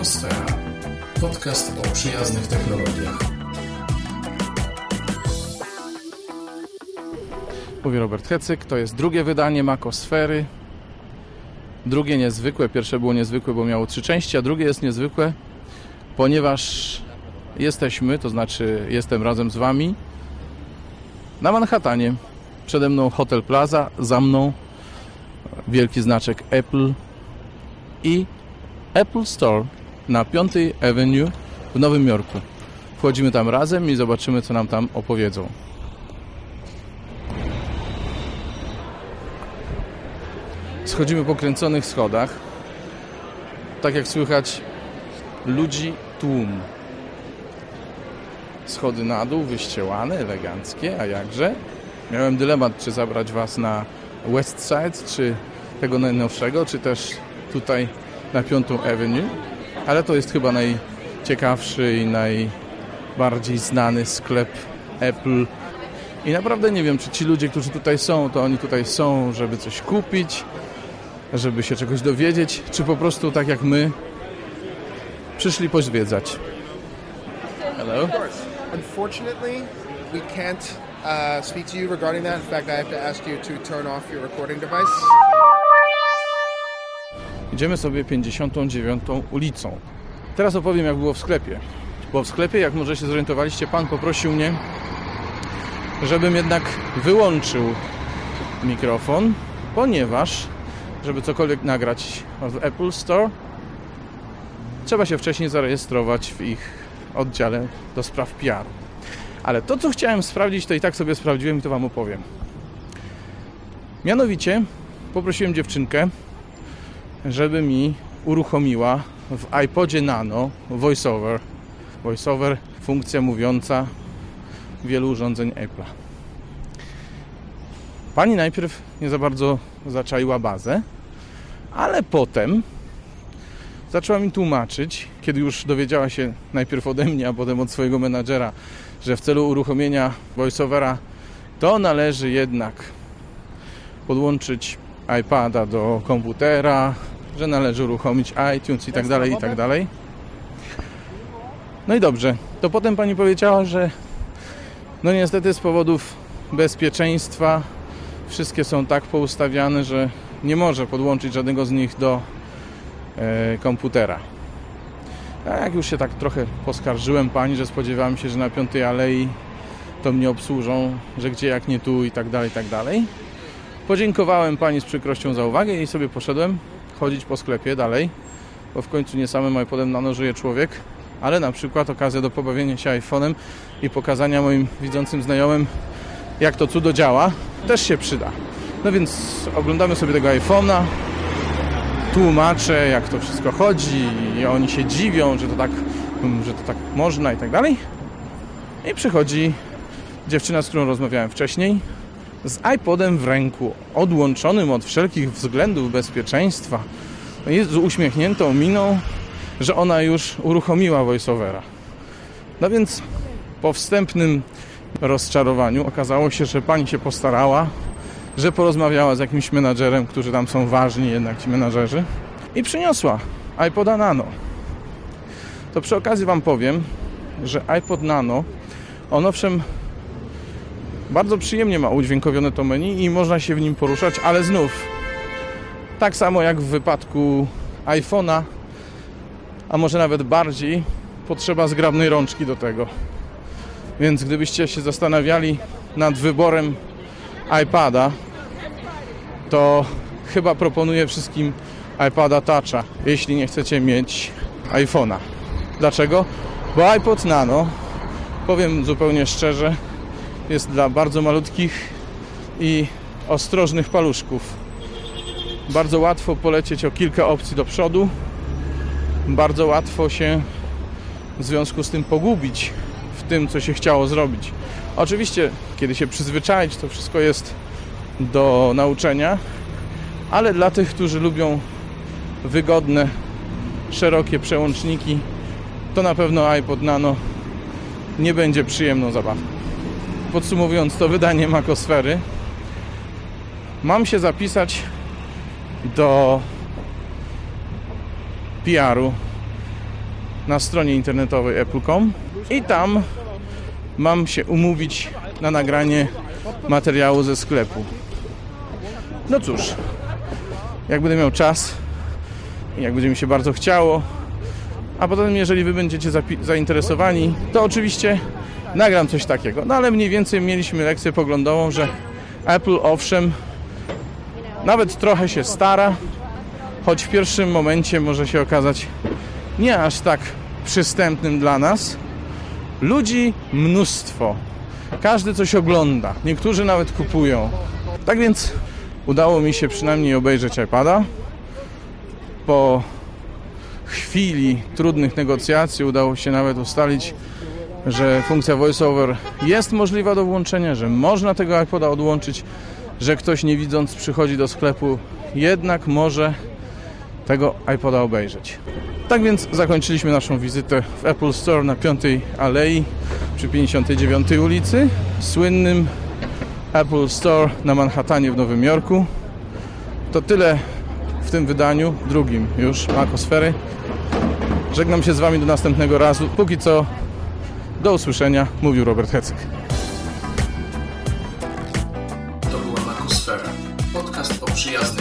Makosfera. Podcast o przyjaznych technologiach. Mówi Robert Hecyk, to jest drugie wydanie Makosfery. Drugie niezwykłe, pierwsze było niezwykłe, bo miało trzy części, a drugie jest niezwykłe, ponieważ jesteśmy, to znaczy jestem razem z Wami na Manhattanie. Przede mną Hotel Plaza, za mną wielki znaczek Apple i Apple Store na 5 Avenue w Nowym Jorku. Wchodzimy tam razem i zobaczymy, co nam tam opowiedzą. Schodzimy po kręconych schodach. Tak jak słychać, ludzi tłum. Schody na dół, wyściełane, eleganckie, a jakże? Miałem dylemat, czy zabrać Was na West Side, czy tego najnowszego, czy też tutaj na Piątą Avenue, ale to jest chyba najciekawszy i najbardziej znany sklep Apple. I naprawdę nie wiem, czy ci ludzie, którzy tutaj są, to oni tutaj są, żeby coś kupić, żeby się czegoś dowiedzieć, czy po prostu tak jak my przyszli pozwiedzać. Hello. Unfortunately, we can't uh, speak to you regarding that. In fact, I have to ask you to turn off your recording device. Idziemy sobie 59 ulicą. Teraz opowiem, jak było w sklepie. Bo w sklepie, jak może się zorientowaliście, pan poprosił mnie, żebym jednak wyłączył mikrofon, ponieważ, żeby cokolwiek nagrać w Apple Store, trzeba się wcześniej zarejestrować w ich oddziale do spraw PR. Ale to, co chciałem sprawdzić, to i tak sobie sprawdziłem i to Wam opowiem. Mianowicie poprosiłem dziewczynkę, żeby mi uruchomiła w iPodzie Nano VoiceOver. VoiceOver, funkcja mówiąca wielu urządzeń Apple'a. Pani najpierw nie za bardzo zaczaiła bazę, ale potem zaczęła mi tłumaczyć, kiedy już dowiedziała się najpierw ode mnie, a potem od swojego menadżera, że w celu uruchomienia VoiceOvera to należy jednak podłączyć iPada do komputera, że należy uruchomić iTunes i tak dalej, i tak dalej. No i dobrze. To potem pani powiedziała, że no niestety z powodów bezpieczeństwa wszystkie są tak poustawiane, że nie może podłączyć żadnego z nich do e, komputera. A jak już się tak trochę poskarżyłem pani, że spodziewałem się, że na Piątej Alei to mnie obsłużą, że gdzie jak nie tu i tak dalej, i tak dalej. Podziękowałem pani z przykrością za uwagę i sobie poszedłem chodzić po sklepie dalej, bo w końcu nie samym iPodem nano żyje człowiek, ale na przykład okazja do pobawienia się iPhone'em i pokazania moim widzącym znajomym, jak to cudo działa, też się przyda. No więc oglądamy sobie tego iPhone'a, tłumaczę, jak to wszystko chodzi i oni się dziwią, że to tak, że to tak można i tak dalej. I przychodzi dziewczyna, z którą rozmawiałem wcześniej, z iPodem w ręku, odłączonym od wszelkich względów bezpieczeństwa i z uśmiechniętą miną, że ona już uruchomiła voiceovera. No więc po wstępnym rozczarowaniu okazało się, że pani się postarała, że porozmawiała z jakimś menadżerem, którzy tam są ważni jednak ci menadżerzy i przyniosła iPoda Nano. To przy okazji Wam powiem, że iPod Nano, on owszem bardzo przyjemnie ma udźwiękowione to menu i można się w nim poruszać, ale znów tak samo jak w wypadku iPhone'a, a może nawet bardziej, potrzeba zgrabnej rączki do tego. Więc gdybyście się zastanawiali nad wyborem iPada, to chyba proponuję wszystkim iPada Toucha, jeśli nie chcecie mieć iPhone'a. Dlaczego? Bo iPod Nano, powiem zupełnie szczerze, jest dla bardzo malutkich i ostrożnych paluszków. Bardzo łatwo polecieć o kilka opcji do przodu. Bardzo łatwo się w związku z tym pogubić w tym, co się chciało zrobić. Oczywiście, kiedy się przyzwyczaić, to wszystko jest do nauczenia, ale dla tych, którzy lubią wygodne, szerokie przełączniki, to na pewno iPod Nano nie będzie przyjemną zabawką. Podsumowując to wydanie Makosfery, mam się zapisać do PR-u na stronie internetowej apple.com i tam mam się umówić na nagranie materiału ze sklepu. No cóż, jak będę miał czas i jak będzie mi się bardzo chciało, a potem jeżeli wy będziecie zainteresowani, to oczywiście nagram coś takiego. No ale mniej więcej mieliśmy lekcję poglądową, że Apple owszem nawet trochę się stara, choć w pierwszym momencie może się okazać nie aż tak przystępnym dla nas. Ludzi mnóstwo. Każdy coś ogląda. Niektórzy nawet kupują. Tak więc udało mi się przynajmniej obejrzeć iPada. Po chwili trudnych negocjacji udało się nawet ustalić, że funkcja VoiceOver jest możliwa do włączenia, że można tego iPoda odłączyć, że ktoś nie widząc przychodzi do sklepu, jednak może tego iPoda obejrzeć. Tak więc zakończyliśmy naszą wizytę w Apple Store na 5 Alei przy 59 ulicy, słynnym Apple Store na Manhattanie w Nowym Jorku. To tyle w tym wydaniu, drugim już Makosfery. Żegnam się z Wami do następnego razu. Póki co, do usłyszenia, mówił Robert Hecyk. To była Makosfera, podcast o przyjaznych